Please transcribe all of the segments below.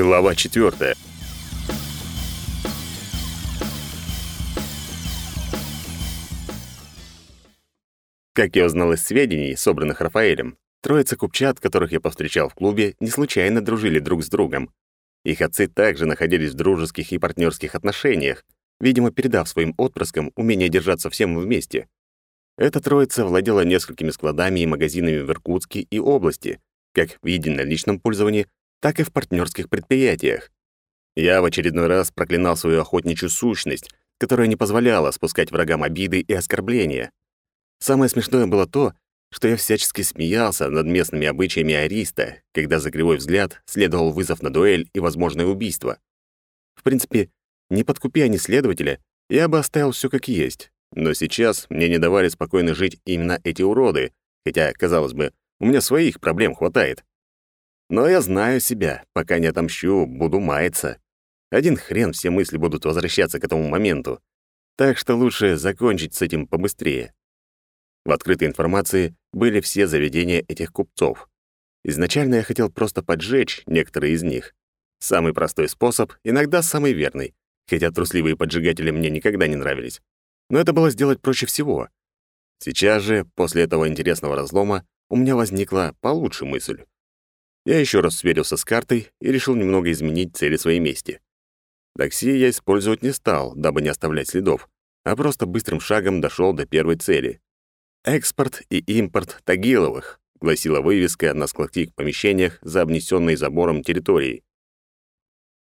Глава четвертая. Как я узнал из сведений, собранных Рафаэлем, троица купчат, которых я повстречал в клубе, не случайно дружили друг с другом. Их отцы также находились в дружеских и партнерских отношениях, видимо, передав своим отпрыскам умение держаться всем вместе. Эта троица владела несколькими складами и магазинами в Иркутске и области, как в единоличном пользовании, так и в партнерских предприятиях. Я в очередной раз проклинал свою охотничью сущность, которая не позволяла спускать врагам обиды и оскорбления. Самое смешное было то, что я всячески смеялся над местными обычаями Ариста, когда за кривой взгляд следовал вызов на дуэль и возможное убийство. В принципе, не подкупи они следователя, я бы оставил все как есть. Но сейчас мне не давали спокойно жить именно эти уроды, хотя, казалось бы, у меня своих проблем хватает. Но я знаю себя, пока не отомщу, буду маяться. Один хрен все мысли будут возвращаться к этому моменту. Так что лучше закончить с этим побыстрее. В открытой информации были все заведения этих купцов. Изначально я хотел просто поджечь некоторые из них. Самый простой способ, иногда самый верный, хотя трусливые поджигатели мне никогда не нравились. Но это было сделать проще всего. Сейчас же, после этого интересного разлома, у меня возникла получше мысль. Я еще раз сверился с картой и решил немного изменить цели своей мести. Такси я использовать не стал, дабы не оставлять следов, а просто быстрым шагом дошел до первой цели. «Экспорт и импорт Тагиловых», — гласила вывеска на складских помещениях за обнесенной забором территорией.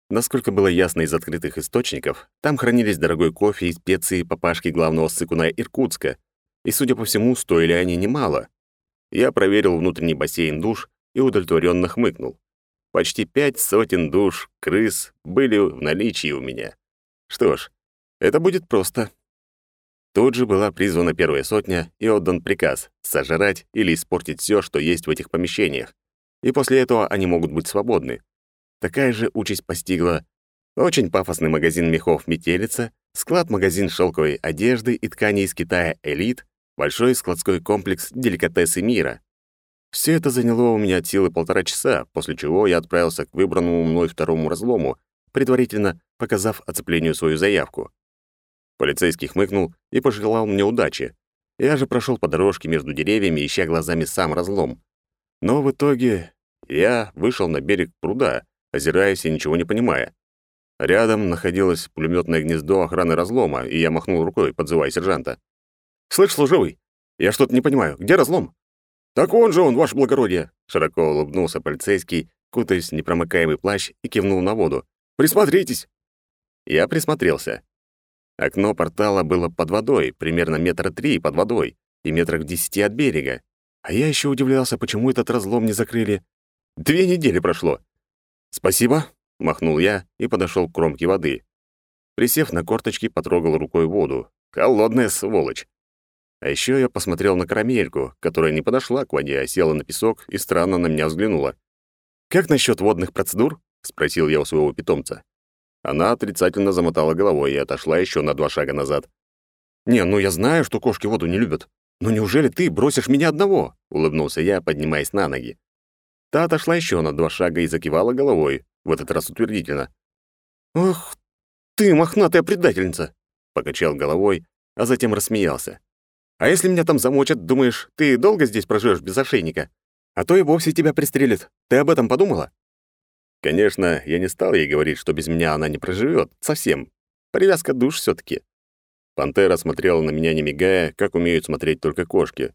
Насколько было ясно из открытых источников, там хранились дорогой кофе и специи папашки главного сыкуна Иркутска, и, судя по всему, стоили они немало. Я проверил внутренний бассейн душ и удовлетворенно хмыкнул. Почти пять сотен душ, крыс были в наличии у меня. Что ж, это будет просто. Тут же была призвана первая сотня и отдан приказ сожрать или испортить все, что есть в этих помещениях. И после этого они могут быть свободны. Такая же участь постигла очень пафосный магазин мехов «Метелица», склад-магазин шелковой одежды и тканей из Китая «Элит», большой складской комплекс «Деликатесы мира». Все это заняло у меня от силы полтора часа, после чего я отправился к выбранному мной второму разлому, предварительно показав оцеплению свою заявку. Полицейский хмыкнул и пожелал мне удачи. Я же прошел по дорожке между деревьями, ища глазами сам разлом. Но в итоге я вышел на берег пруда, озираясь и ничего не понимая. Рядом находилось пулеметное гнездо охраны разлома, и я махнул рукой, подзывая сержанта. «Слышь, служивый, я что-то не понимаю. Где разлом?» «Так он же он, ваше благородие!» Широко улыбнулся полицейский, кутаясь в непромокаемый плащ и кивнул на воду. «Присмотритесь!» Я присмотрелся. Окно портала было под водой, примерно метра три под водой и метрах десяти от берега. А я еще удивлялся, почему этот разлом не закрыли. Две недели прошло. «Спасибо», — махнул я и подошел к кромке воды. Присев на корточки, потрогал рукой воду. Холодная сволочь. А еще я посмотрел на карамельку, которая не подошла к воде, а села на песок и странно на меня взглянула. «Как насчет водных процедур?» — спросил я у своего питомца. Она отрицательно замотала головой и отошла еще на два шага назад. «Не, ну я знаю, что кошки воду не любят. Но неужели ты бросишь меня одного?» — улыбнулся я, поднимаясь на ноги. Та отошла еще на два шага и закивала головой, в этот раз утвердительно. «Ох, ты мохнатая предательница!» — покачал головой, а затем рассмеялся. «А если меня там замочат, думаешь, ты долго здесь проживешь без ошейника? А то и вовсе тебя пристрелят. Ты об этом подумала?» Конечно, я не стал ей говорить, что без меня она не проживет совсем. Привязка душ все таки Пантера смотрела на меня, не мигая, как умеют смотреть только кошки.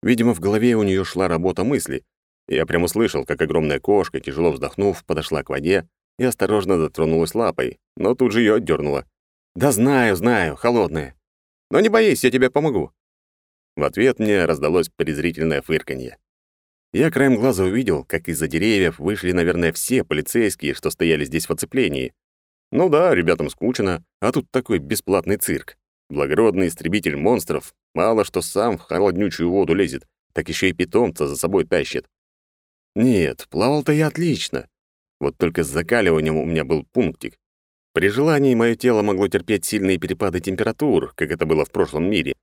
Видимо, в голове у нее шла работа мысли. Я прямо слышал, как огромная кошка, тяжело вздохнув, подошла к воде и осторожно дотронулась лапой, но тут же ее отдернула. «Да знаю, знаю, холодная. Но не боись, я тебе помогу». В ответ мне раздалось презрительное фырканье. Я краем глаза увидел, как из-за деревьев вышли, наверное, все полицейские, что стояли здесь в оцеплении. Ну да, ребятам скучно, а тут такой бесплатный цирк. Благородный истребитель монстров мало что сам в холоднючую воду лезет, так еще и питомца за собой тащит. Нет, плавал-то я отлично. Вот только с закаливанием у меня был пунктик. При желании мое тело могло терпеть сильные перепады температур, как это было в прошлом мире.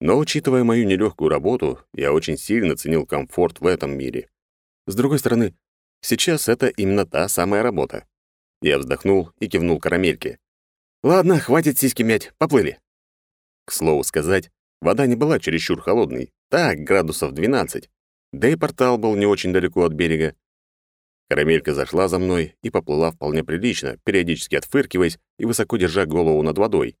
Но, учитывая мою нелегкую работу, я очень сильно ценил комфорт в этом мире. С другой стороны, Сейчас это именно та самая работа. Я вздохнул и кивнул карамельке. «Ладно, хватит сиськи мять, поплыли». К слову сказать, вода не была чересчур холодной, так, градусов 12. Да и портал был не очень далеко от берега. Карамелька зашла за мной и поплыла вполне прилично, периодически отфыркиваясь и высоко держа голову над водой.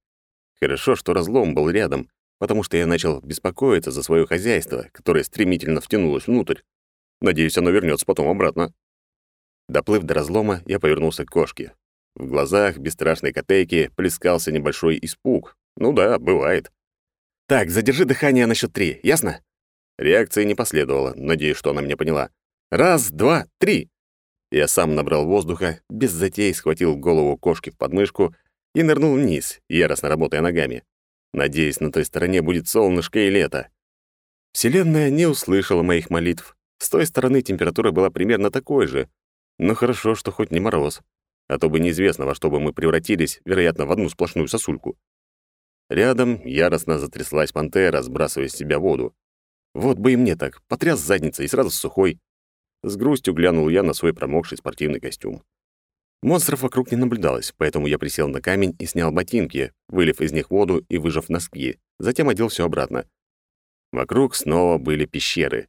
Хорошо, что разлом был рядом, потому что я начал беспокоиться за свое хозяйство, которое стремительно втянулось внутрь. Надеюсь, оно вернется потом обратно. Доплыв до разлома, я повернулся к кошке. В глазах бесстрашной котейки плескался небольшой испуг. Ну да, бывает. «Так, задержи дыхание на счет три, ясно?» Реакции не последовало, надеюсь, что она меня поняла. «Раз, два, три!» Я сам набрал воздуха, без затей схватил голову кошки в подмышку и нырнул вниз, яростно работая ногами. Надеюсь, на той стороне будет солнышко и лето. Вселенная не услышала моих молитв. С той стороны температура была примерно такой же. Но хорошо, что хоть не мороз. А то бы неизвестно, во что бы мы превратились, вероятно, в одну сплошную сосульку. Рядом яростно затряслась пантера, сбрасывая с себя воду. Вот бы и мне так, потряс задницей и сразу сухой. С грустью глянул я на свой промокший спортивный костюм. Монстров вокруг не наблюдалось, поэтому я присел на камень и снял ботинки, вылив из них воду и выжав носки, затем одел все обратно. Вокруг снова были пещеры.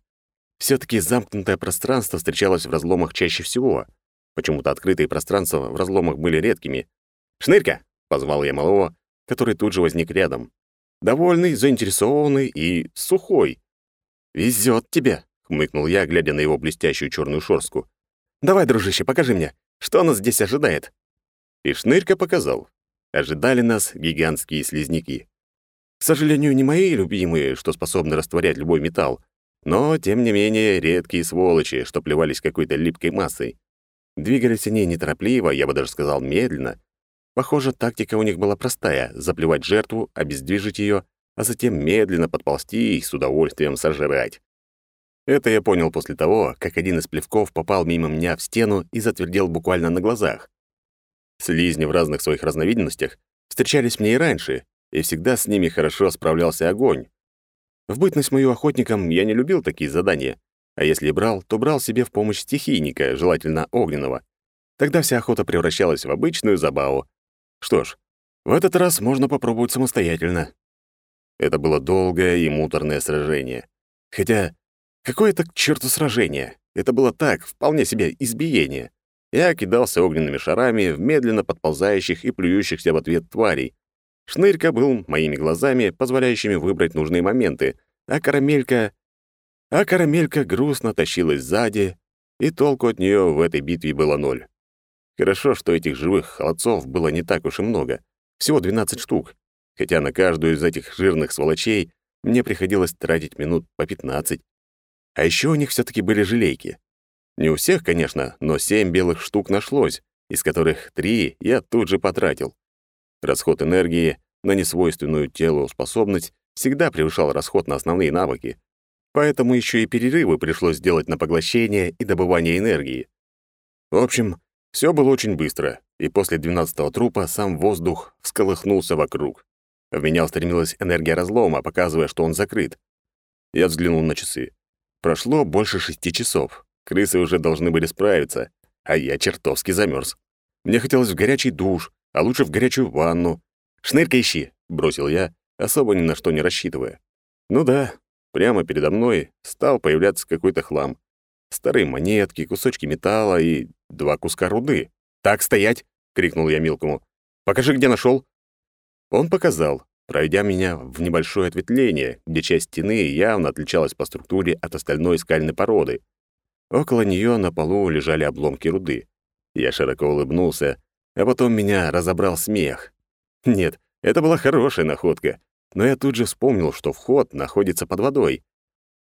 все таки замкнутое пространство встречалось в разломах чаще всего. Почему-то открытые пространства в разломах были редкими. «Шнырька!» — позвал я малого, который тут же возник рядом. Довольный, заинтересованный и сухой. «Везет тебе!» — хмыкнул я, глядя на его блестящую черную шорстку. «Давай, дружище, покажи мне, что нас здесь ожидает?» И Шнырька показал. Ожидали нас гигантские слизняки. К сожалению, не мои любимые, что способны растворять любой металл, но, тем не менее, редкие сволочи, что плевались какой-то липкой массой. Двигались они неторопливо, я бы даже сказал, медленно. Похоже, тактика у них была простая — заплевать жертву, обездвижить ее, а затем медленно подползти и с удовольствием сожрать. Это я понял после того, как один из плевков попал мимо меня в стену и затвердел буквально на глазах. Слизни в разных своих разновидностях встречались мне и раньше, и всегда с ними хорошо справлялся огонь. В бытность мою охотником я не любил такие задания, а если брал, то брал себе в помощь стихийника, желательно огненного. Тогда вся охота превращалась в обычную забаву. Что ж, в этот раз можно попробовать самостоятельно. Это было долгое и муторное сражение. Хотя Какое это к черту сражение? Это было так, вполне себе избиение. Я кидался огненными шарами в медленно подползающих и плюющихся в ответ тварей. Шнырька был моими глазами, позволяющими выбрать нужные моменты, а карамелька... А карамелька грустно тащилась сзади, и толку от нее в этой битве было ноль. Хорошо, что этих живых холодцов было не так уж и много, всего 12 штук, хотя на каждую из этих жирных сволочей мне приходилось тратить минут по 15. А еще у них все таки были желейки. Не у всех, конечно, но семь белых штук нашлось, из которых три я тут же потратил. Расход энергии на несвойственную телу способность всегда превышал расход на основные навыки, поэтому еще и перерывы пришлось сделать на поглощение и добывание энергии. В общем, все было очень быстро, и после двенадцатого трупа сам воздух всколыхнулся вокруг. В меня устремилась энергия разлома, показывая, что он закрыт. Я взглянул на часы. Прошло больше шести часов. Крысы уже должны были справиться, а я чертовски замерз. Мне хотелось в горячий душ, а лучше в горячую ванну. «Шнырка ищи!» — бросил я, особо ни на что не рассчитывая. Ну да, прямо передо мной стал появляться какой-то хлам. Старые монетки, кусочки металла и два куска руды. «Так, стоять!» — крикнул я мелкому. «Покажи, где нашел. Он показал пройдя меня в небольшое ответвление, где часть стены явно отличалась по структуре от остальной скальной породы. Около нее на полу лежали обломки руды. Я широко улыбнулся, а потом меня разобрал смех. Нет, это была хорошая находка, но я тут же вспомнил, что вход находится под водой.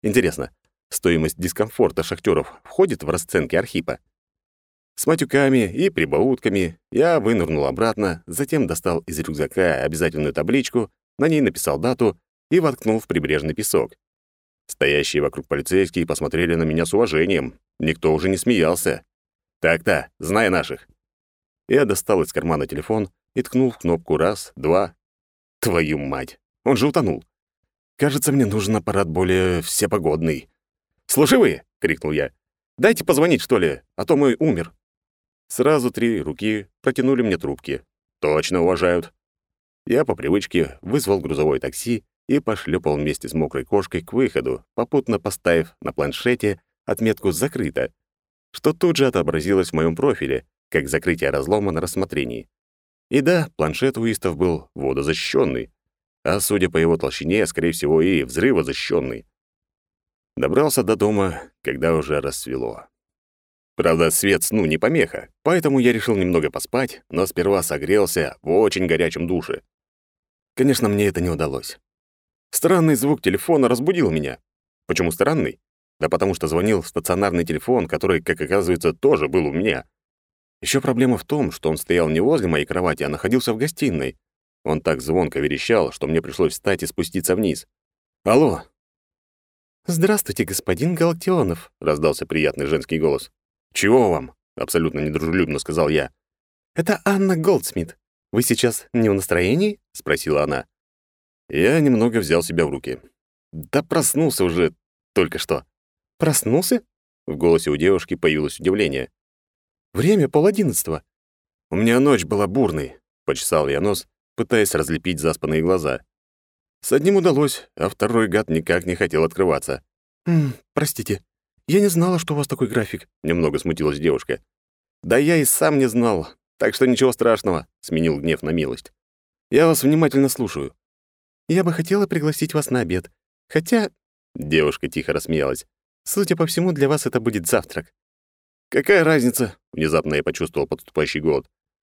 Интересно, стоимость дискомфорта шахтеров входит в расценки Архипа? С матюками и прибаутками я вынырнул обратно, затем достал из рюкзака обязательную табличку, на ней написал дату и воткнул в прибрежный песок. Стоящие вокруг полицейские посмотрели на меня с уважением. Никто уже не смеялся. «Так-то, знай наших». Я достал из кармана телефон и ткнул в кнопку раз, два. Твою мать, он же утонул. Кажется, мне нужен аппарат более всепогодный. «Слушай вы!» — крикнул я. Дайте позвонить, что ли, а то мой умер». Сразу три руки протянули мне трубки. Точно уважают. Я по привычке вызвал грузовое такси и пошлепал вместе с мокрой кошкой к выходу, попутно поставив на планшете отметку «Закрыто», что тут же отобразилось в моем профиле, как закрытие разлома на рассмотрении. И да, планшет у истов был водозащищенный, а судя по его толщине, скорее всего, и взрывозащищенный. Добрался до дома, когда уже рассвело. Правда, свет сну не помеха, поэтому я решил немного поспать, но сперва согрелся в очень горячем душе. Конечно, мне это не удалось. Странный звук телефона разбудил меня. Почему странный? Да потому что звонил в стационарный телефон, который, как оказывается, тоже был у меня. Еще проблема в том, что он стоял не возле моей кровати, а находился в гостиной. Он так звонко верещал, что мне пришлось встать и спуститься вниз. «Алло!» «Здравствуйте, господин Галактионов», — раздался приятный женский голос. «Чего вам?» — абсолютно недружелюбно сказал я. «Это Анна Голдсмит. Вы сейчас не в настроении?» — спросила она. Я немного взял себя в руки. Да проснулся уже только что. «Проснулся?» В голосе у девушки появилось удивление. «Время пол одиннадцатого». «У меня ночь была бурной», — почесал я нос, пытаясь разлепить заспанные глаза. С одним удалось, а второй гад никак не хотел открываться. «М простите, я не знала, что у вас такой график», — немного смутилась девушка. «Да я и сам не знал, так что ничего страшного», — сменил гнев на милость. «Я вас внимательно слушаю». «Я бы хотела пригласить вас на обед, хотя...» Девушка тихо рассмеялась. Судя по всему, для вас это будет завтрак. Какая разница? Внезапно я почувствовал подступающий голод.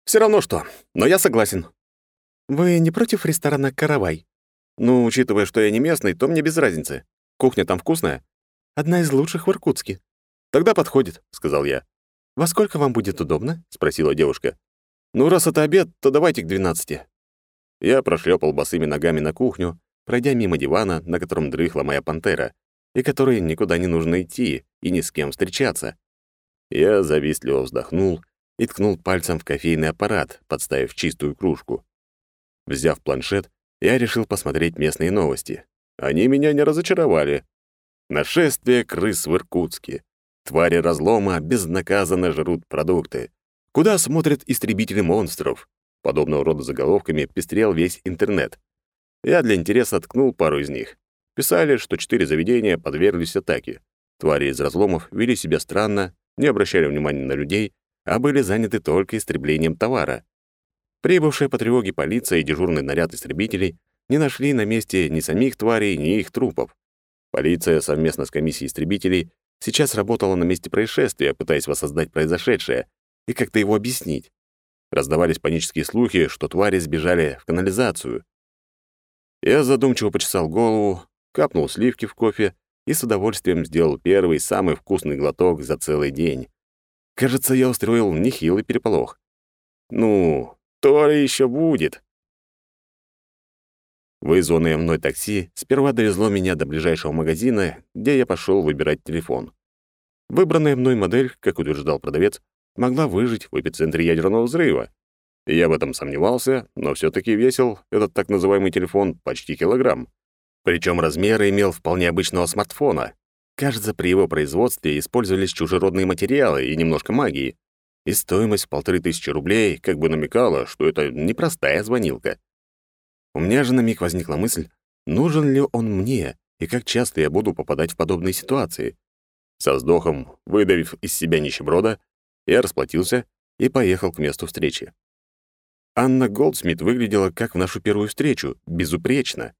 Все равно что, но я согласен. Вы не против ресторана «Каравай»? Ну, учитывая, что я не местный, то мне без разницы. Кухня там вкусная? Одна из лучших в Иркутске. Тогда подходит, сказал я. Во сколько вам будет удобно? спросила девушка. Ну, раз это обед, то давайте к двенадцати. Я прошлепал босыми ногами на кухню, пройдя мимо дивана, на котором дрыхла моя пантера, и которой никуда не нужно идти и ни с кем встречаться. Я завистливо вздохнул и ткнул пальцем в кофейный аппарат, подставив чистую кружку. Взяв планшет, я решил посмотреть местные новости. Они меня не разочаровали. Нашествие крыс в Иркутске. Твари разлома безнаказанно жрут продукты. Куда смотрят истребители монстров? Подобного рода заголовками пестрел весь интернет. Я для интереса ткнул пару из них. Писали, что четыре заведения подверглись атаке. Твари из разломов вели себя странно, не обращали внимания на людей, а были заняты только истреблением товара. Прибывшая по тревоге полиция и дежурный наряд истребителей не нашли на месте ни самих тварей, ни их трупов. Полиция совместно с комиссией истребителей сейчас работала на месте происшествия, пытаясь воссоздать произошедшее и как-то его объяснить. Раздавались панические слухи, что твари сбежали в канализацию. Я задумчиво почесал голову, капнул сливки в кофе и с удовольствием сделал первый самый вкусный глоток за целый день. Кажется, я устроил нехилый переполох. Ну, то ли еще будет. Вызванное мной такси сперва довезло меня до ближайшего магазина, где я пошел выбирать телефон. Выбранная мной модель, как утверждал продавец, могла выжить в эпицентре ядерного взрыва. Я в этом сомневался, но все таки весил этот так называемый телефон почти килограмм. Причем размеры имел вполне обычного смартфона. Кажется, при его производстве использовались чужеродные материалы и немножко магии. И стоимость в полторы тысячи рублей как бы намекала, что это непростая звонилка. У меня же на миг возникла мысль, нужен ли он мне и как часто я буду попадать в подобные ситуации. Со вздохом, выдавив из себя нищеброда, я расплатился и поехал к месту встречи. Анна Голдсмит выглядела как в нашу первую встречу, безупречно.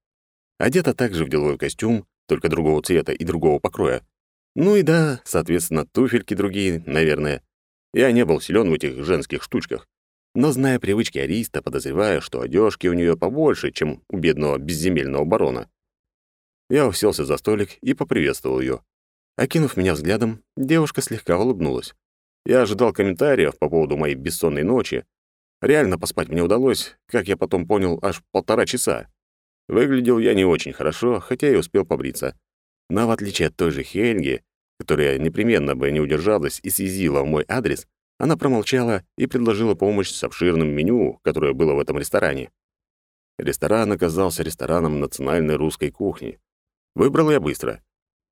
Одета также в деловой костюм, только другого цвета и другого покроя. Ну и да, соответственно, туфельки другие, наверное. Я не был силен в этих женских штучках. Но, зная привычки Ариста, подозреваю, что одежки у нее побольше, чем у бедного безземельного барона. Я уселся за столик и поприветствовал ее. Окинув меня взглядом, девушка слегка улыбнулась. Я ожидал комментариев по поводу моей бессонной ночи. Реально поспать мне удалось, как я потом понял, аж полтора часа. Выглядел я не очень хорошо, хотя и успел побриться. Но в отличие от той же Хельги, которая непременно бы не удержалась и съездила в мой адрес, она промолчала и предложила помощь с обширным меню, которое было в этом ресторане. Ресторан оказался рестораном национальной русской кухни. Выбрал я быстро.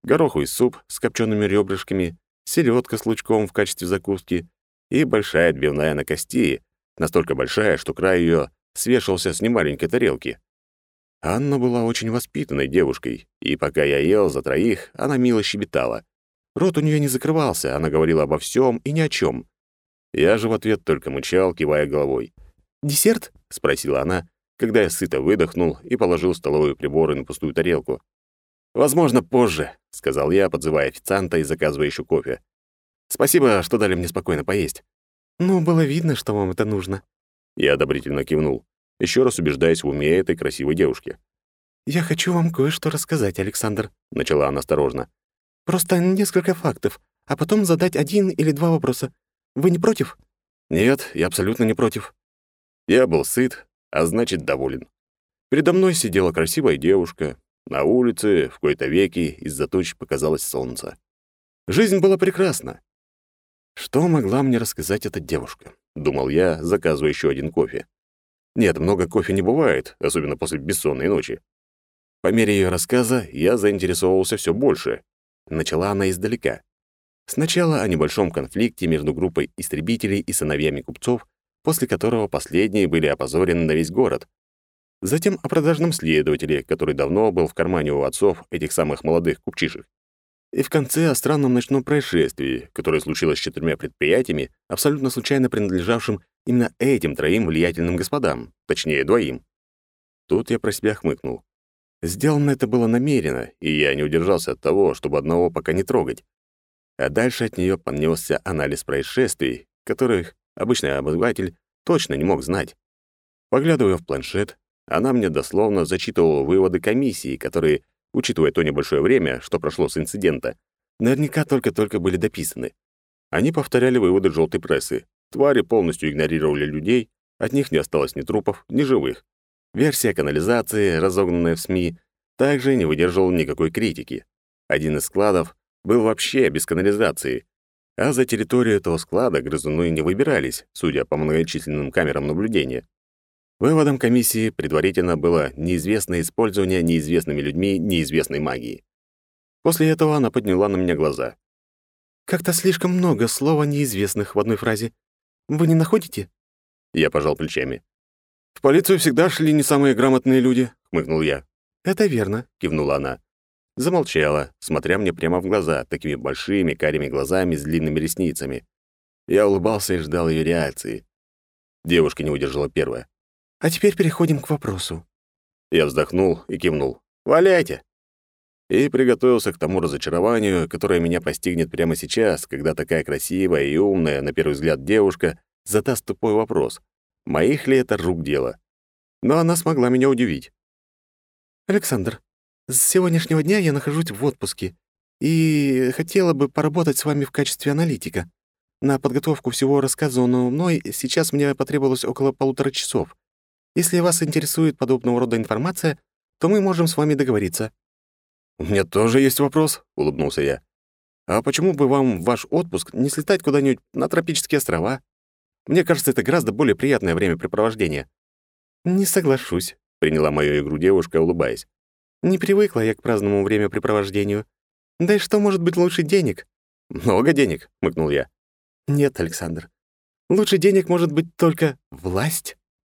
Гороховый суп с копчеными ребрышками, селедка с лучком в качестве закуски и большая отбивная на кости, настолько большая, что край ее свешивался с немаленькой тарелки. Анна была очень воспитанной девушкой, и пока я ел за троих, она мило щебетала. Рот у нее не закрывался, она говорила обо всем и ни о чем. Я же в ответ только мычал, кивая головой. «Десерт?» — спросила она, когда я сыто выдохнул и положил столовые приборы на пустую тарелку. «Возможно, позже», — сказал я, подзывая официанта и заказывая еще кофе. «Спасибо, что дали мне спокойно поесть». «Ну, было видно, что вам это нужно». Я одобрительно кивнул еще раз убеждаясь в уме этой красивой девушки. «Я хочу вам кое-что рассказать, Александр», — начала она осторожно. «Просто несколько фактов, а потом задать один или два вопроса. Вы не против?» «Нет, я абсолютно не против». Я был сыт, а значит, доволен. Передо мной сидела красивая девушка. На улице в кои-то веки из-за туч показалось солнце. Жизнь была прекрасна. Что могла мне рассказать эта девушка? Думал я, заказывая еще один кофе. Нет, много кофе не бывает, особенно после бессонной ночи. По мере ее рассказа я заинтересовался все больше. Начала она издалека. Сначала о небольшом конфликте между группой истребителей и сыновьями купцов, после которого последние были опозорены на весь город. Затем о продажном следователе, который давно был в кармане у отцов этих самых молодых купчишек. И в конце о странном ночном происшествии, которое случилось с четырьмя предприятиями, абсолютно случайно принадлежавшим именно этим троим влиятельным господам, точнее, двоим. Тут я про себя хмыкнул. Сделано это было намеренно, и я не удержался от того, чтобы одного пока не трогать. А дальше от нее понесся анализ происшествий, которых обычный обыватель точно не мог знать. Поглядывая в планшет, она мне дословно зачитывала выводы комиссии, которые учитывая то небольшое время, что прошло с инцидента, наверняка только-только были дописаны. Они повторяли выводы желтой прессы. Твари полностью игнорировали людей, от них не осталось ни трупов, ни живых. Версия канализации, разогнанная в СМИ, также не выдерживала никакой критики. Один из складов был вообще без канализации, а за территорию этого склада грызуны не выбирались, судя по многочисленным камерам наблюдения. Выводом комиссии предварительно было неизвестное использование неизвестными людьми неизвестной магии. После этого она подняла на меня глаза. «Как-то слишком много слова неизвестных в одной фразе. Вы не находите?» Я пожал плечами. «В полицию всегда шли не самые грамотные люди», — хмыкнул я. «Это верно», — кивнула она. Замолчала, смотря мне прямо в глаза, такими большими карими глазами с длинными ресницами. Я улыбался и ждал ее реакции. Девушка не выдержала первая. А теперь переходим к вопросу. Я вздохнул и кивнул. «Валяйте!» И приготовился к тому разочарованию, которое меня постигнет прямо сейчас, когда такая красивая и умная, на первый взгляд, девушка задаст тупой вопрос. Моих ли это рук дело? Но она смогла меня удивить. «Александр, с сегодняшнего дня я нахожусь в отпуске и хотела бы поработать с вами в качестве аналитика. На подготовку всего рассказанного мной сейчас мне потребовалось около полутора часов. Если вас интересует подобного рода информация, то мы можем с вами договориться». «У меня тоже есть вопрос», — улыбнулся я. «А почему бы вам в ваш отпуск не слетать куда-нибудь на тропические острова? Мне кажется, это гораздо более приятное времяпрепровождение». «Не соглашусь», — приняла мою игру девушка, улыбаясь. «Не привыкла я к праздному времяпрепровождению. Да и что может быть лучше денег?» «Много денег», — мыкнул я. «Нет, Александр. Лучше денег может быть только власть».